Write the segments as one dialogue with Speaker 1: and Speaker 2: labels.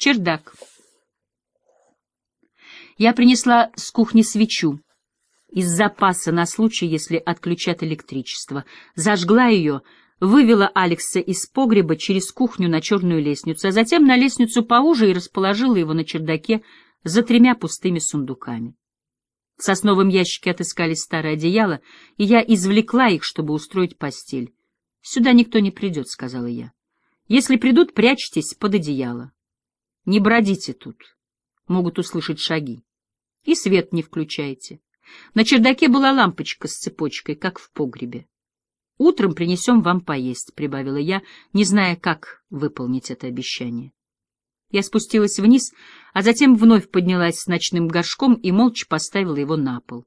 Speaker 1: Чердак. Я принесла с кухни свечу из запаса на случай, если отключат электричество. Зажгла ее, вывела Алекса из погреба через кухню на черную лестницу, а затем на лестницу поуже и расположила его на чердаке за тремя пустыми сундуками. В сосновом ящике отыскались старые одеяла, и я извлекла их, чтобы устроить постель. — Сюда никто не придет, — сказала я. — Если придут, прячьтесь под одеяло. Не бродите тут. Могут услышать шаги. И свет не включайте. На чердаке была лампочка с цепочкой, как в погребе. «Утром принесем вам поесть», — прибавила я, не зная, как выполнить это обещание. Я спустилась вниз, а затем вновь поднялась с ночным горшком и молча поставила его на пол.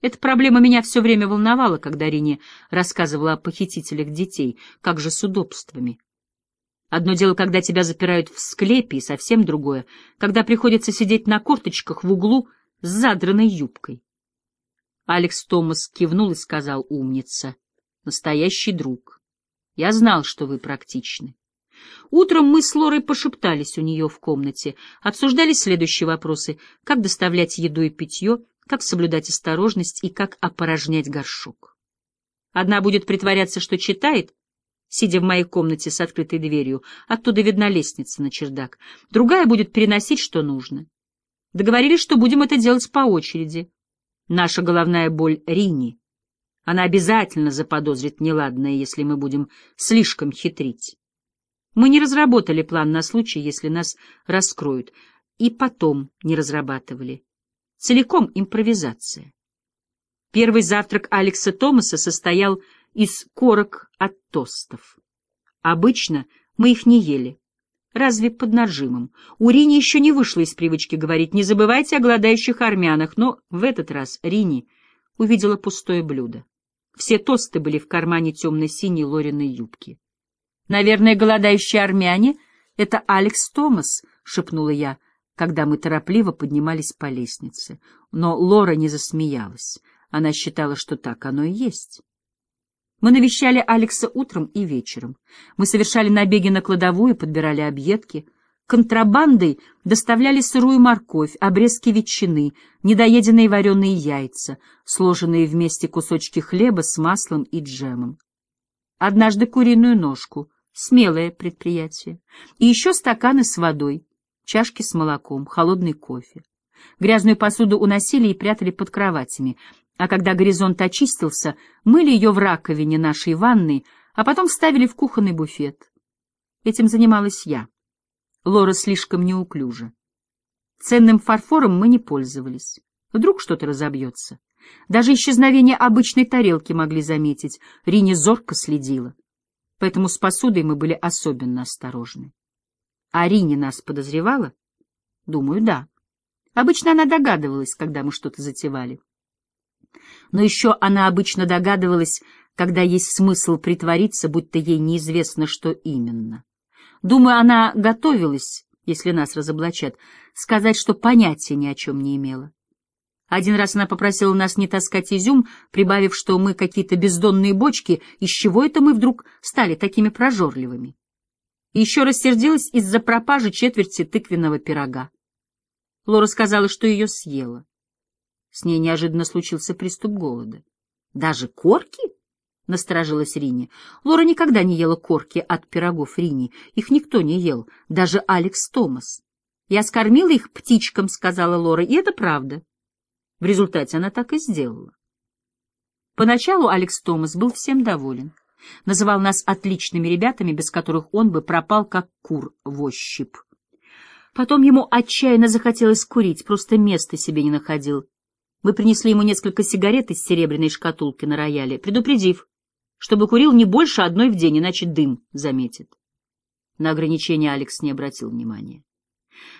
Speaker 1: Эта проблема меня все время волновала, когда Рине рассказывала о похитителях детей, как же с удобствами. Одно дело, когда тебя запирают в склепе, и совсем другое, когда приходится сидеть на корточках в углу с задранной юбкой. Алекс Томас кивнул и сказал «умница». Настоящий друг. Я знал, что вы практичны. Утром мы с Лорой пошептались у нее в комнате, обсуждали следующие вопросы — как доставлять еду и питье, как соблюдать осторожность и как опорожнять горшок. Одна будет притворяться, что читает, сидя в моей комнате с открытой дверью, оттуда видна лестница на чердак. Другая будет переносить, что нужно. Договорились, что будем это делать по очереди. Наша головная боль — Рини. Она обязательно заподозрит неладное, если мы будем слишком хитрить. Мы не разработали план на случай, если нас раскроют, и потом не разрабатывали. Целиком импровизация. Первый завтрак Алекса Томаса состоял из корок от тостов. Обычно мы их не ели. Разве под нажимом? У Рини еще не вышло из привычки говорить «не забывайте о голодающих армянах», но в этот раз Рини увидела пустое блюдо. Все тосты были в кармане темно-синей Лориной юбки. «Наверное, голодающие армяне — это Алекс Томас», — шепнула я, когда мы торопливо поднимались по лестнице. Но Лора не засмеялась. Она считала, что так оно и есть. Мы навещали Алекса утром и вечером. Мы совершали набеги на кладовую, подбирали объедки. Контрабандой доставляли сырую морковь, обрезки ветчины, недоеденные вареные яйца, сложенные вместе кусочки хлеба с маслом и джемом. Однажды куриную ножку, смелое предприятие. И еще стаканы с водой, чашки с молоком, холодный кофе. Грязную посуду уносили и прятали под кроватями, а когда горизонт очистился, мыли ее в раковине нашей ванны, а потом ставили в кухонный буфет. Этим занималась я. Лора слишком неуклюжа. Ценным фарфором мы не пользовались. Вдруг что-то разобьется. Даже исчезновение обычной тарелки могли заметить. Рине зорко следила. Поэтому с посудой мы были особенно осторожны. А Рине нас подозревала? Думаю, да. Обычно она догадывалась, когда мы что-то затевали. Но еще она обычно догадывалась, когда есть смысл притвориться, будто ей неизвестно, что именно. Думаю, она готовилась, если нас разоблачат, сказать, что понятия ни о чем не имела. Один раз она попросила нас не таскать изюм, прибавив, что мы какие-то бездонные бочки, из чего это мы вдруг стали такими прожорливыми. И еще рассердилась из-за пропажи четверти тыквенного пирога. Лора сказала, что ее съела. С ней неожиданно случился приступ голода. «Даже корки?» — насторожилась Рини. Лора никогда не ела корки от пирогов Рини. Их никто не ел, даже Алекс Томас. «Я скормила их птичкам», — сказала Лора, — и это правда. В результате она так и сделала. Поначалу Алекс Томас был всем доволен. Называл нас отличными ребятами, без которых он бы пропал, как кур в ощупь. Потом ему отчаянно захотелось курить, просто места себе не находил. Мы принесли ему несколько сигарет из серебряной шкатулки на рояле, предупредив, чтобы курил не больше одной в день, иначе дым заметит. На ограничение Алекс не обратил внимания.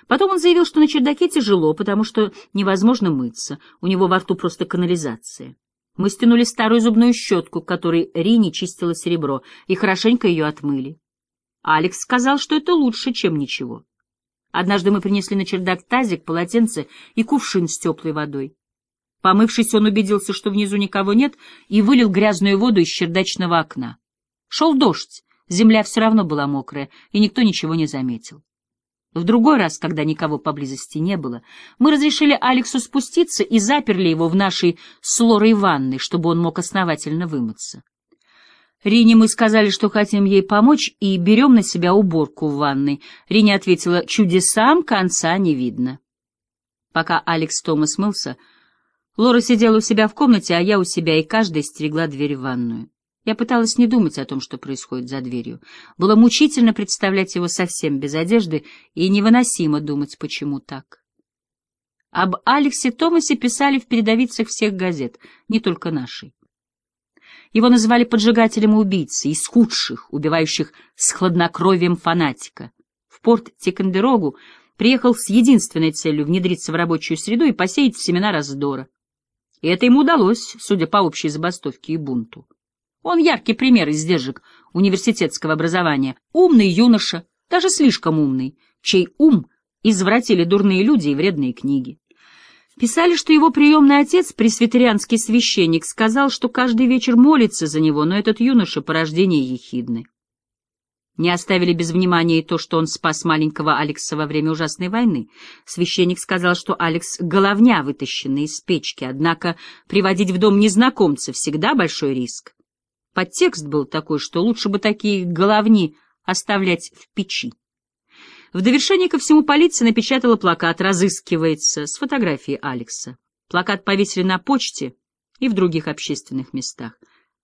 Speaker 1: Потом он заявил, что на чердаке тяжело, потому что невозможно мыться, у него во рту просто канализация. Мы стянули старую зубную щетку, которой Рини чистила серебро, и хорошенько ее отмыли. Алекс сказал, что это лучше, чем ничего. Однажды мы принесли на чердак тазик, полотенце и кувшин с теплой водой. Помывшись, он убедился, что внизу никого нет, и вылил грязную воду из чердачного окна. Шел дождь, земля все равно была мокрая, и никто ничего не заметил. В другой раз, когда никого поблизости не было, мы разрешили Алексу спуститься и заперли его в нашей с Лорой ванной, чтобы он мог основательно вымыться. Рине мы сказали, что хотим ей помочь, и берем на себя уборку в ванной. Рине ответила, чудесам конца не видно. Пока Алекс Томас мылся, Лора сидела у себя в комнате, а я у себя, и каждая стерегла дверь в ванную. Я пыталась не думать о том, что происходит за дверью. Было мучительно представлять его совсем без одежды и невыносимо думать, почему так. Об Алексе Томасе писали в передовицах всех газет, не только нашей. Его называли поджигателем и убийцей, из худших, убивающих с хладнокровием фанатика. В порт Тикандерогу приехал с единственной целью внедриться в рабочую среду и посеять семена раздора. И это ему удалось, судя по общей забастовке и бунту. Он яркий пример издержек университетского образования. Умный юноша, даже слишком умный, чей ум извратили дурные люди и вредные книги. Писали, что его приемный отец, пресвитерианский священник, сказал, что каждый вечер молится за него, но этот юноша — порождение ехидны. Не оставили без внимания и то, что он спас маленького Алекса во время ужасной войны. Священник сказал, что Алекс — головня, вытащенная из печки, однако приводить в дом незнакомца всегда большой риск. Подтекст был такой, что лучше бы такие головни оставлять в печи. В довершение ко всему полиция напечатала плакат «Разыскивается» с фотографией Алекса. Плакат повесили на почте и в других общественных местах.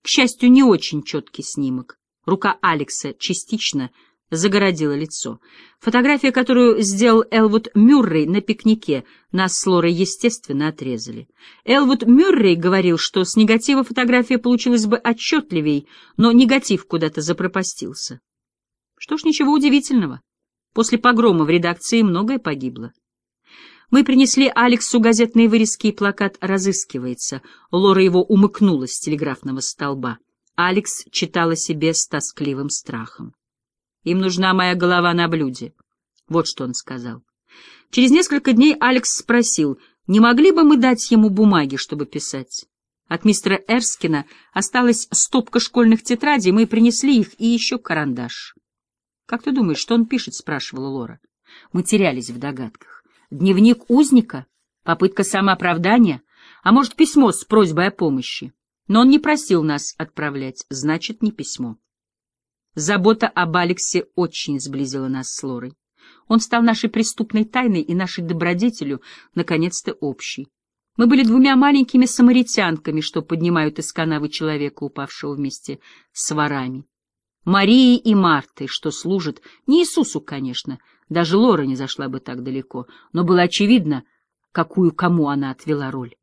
Speaker 1: К счастью, не очень четкий снимок. Рука Алекса частично загородила лицо. Фотография, которую сделал Элвуд Мюррей на пикнике, нас с Лорой, естественно, отрезали. Элвуд Мюррей говорил, что с негатива фотография получилась бы отчетливей, но негатив куда-то запропастился. Что ж, ничего удивительного. После погрома в редакции многое погибло. Мы принесли Алексу газетные вырезки и плакат «Разыскивается». Лора его умыкнула с телеграфного столба. Алекс читала себе с тоскливым страхом. Им нужна моя голова на блюде. Вот что он сказал. Через несколько дней Алекс спросил, не могли бы мы дать ему бумаги, чтобы писать. От мистера Эрскина осталась стопка школьных тетрадей, мы принесли их и еще карандаш. — Как ты думаешь, что он пишет? — спрашивала Лора. Мы терялись в догадках. Дневник узника? Попытка самооправдания? А может, письмо с просьбой о помощи? Но он не просил нас отправлять, значит, не письмо. Забота об Алексе очень сблизила нас с Лорой. Он стал нашей преступной тайной и нашей добродетелью, наконец-то, общей. Мы были двумя маленькими самаритянками, что поднимают из канавы человека, упавшего вместе с ворами. Марией и Мартой, что служат, не Иисусу, конечно, даже Лора не зашла бы так далеко, но было очевидно, какую кому она отвела роль.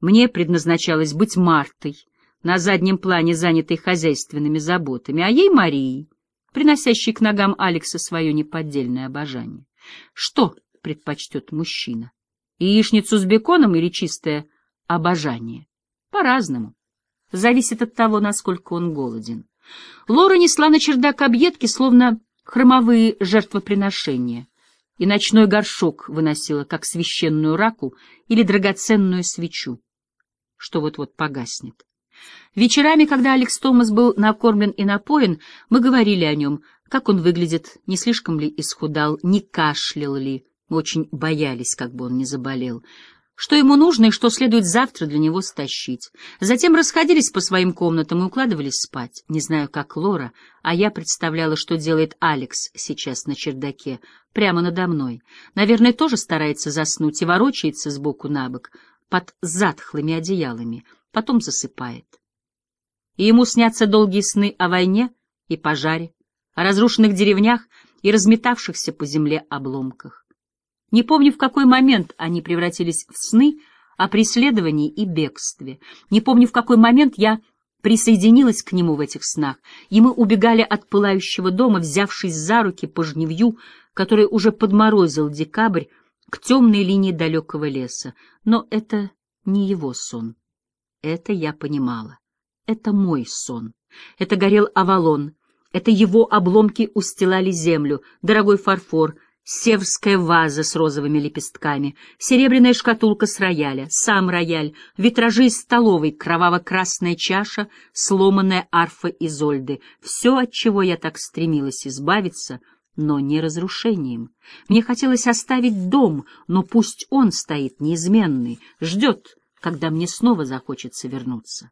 Speaker 1: Мне предназначалось быть Мартой, на заднем плане занятой хозяйственными заботами, а ей Марией, приносящей к ногам Алекса свое неподдельное обожание. Что предпочтет мужчина? Яичницу с беконом или чистое обожание? По-разному. Зависит от того, насколько он голоден. Лора несла на чердак объедки, словно хромовые жертвоприношения, и ночной горшок выносила, как священную раку или драгоценную свечу, что вот-вот погаснет. Вечерами, когда Алекс Томас был накормлен и напоен, мы говорили о нем, как он выглядит, не слишком ли исхудал, не кашлял ли. Очень боялись, как бы он не заболел. Что ему нужно и что следует завтра для него стащить. Затем расходились по своим комнатам и укладывались спать. Не знаю, как Лора, а я представляла, что делает Алекс сейчас на чердаке, прямо надо мной. Наверное, тоже старается заснуть и ворочается сбоку на бок под затхлыми одеялами — потом засыпает. И ему снятся долгие сны о войне и пожаре, о разрушенных деревнях и разметавшихся по земле обломках. Не помню, в какой момент они превратились в сны о преследовании и бегстве. Не помню, в какой момент я присоединилась к нему в этих снах, и мы убегали от пылающего дома, взявшись за руки по жневью, который уже подморозил декабрь, к темной линии далекого леса. Но это не его сон. Это я понимала. Это мой сон. Это горел Авалон. Это его обломки устилали землю, дорогой фарфор, северская ваза с розовыми лепестками, серебряная шкатулка с рояля, сам рояль, витражи из столовой, кроваво-красная чаша, сломанная арфа Изольды. Все, от чего я так стремилась избавиться, но не разрушением. Мне хотелось оставить дом, но пусть он стоит неизменный, ждет, когда мне снова захочется вернуться.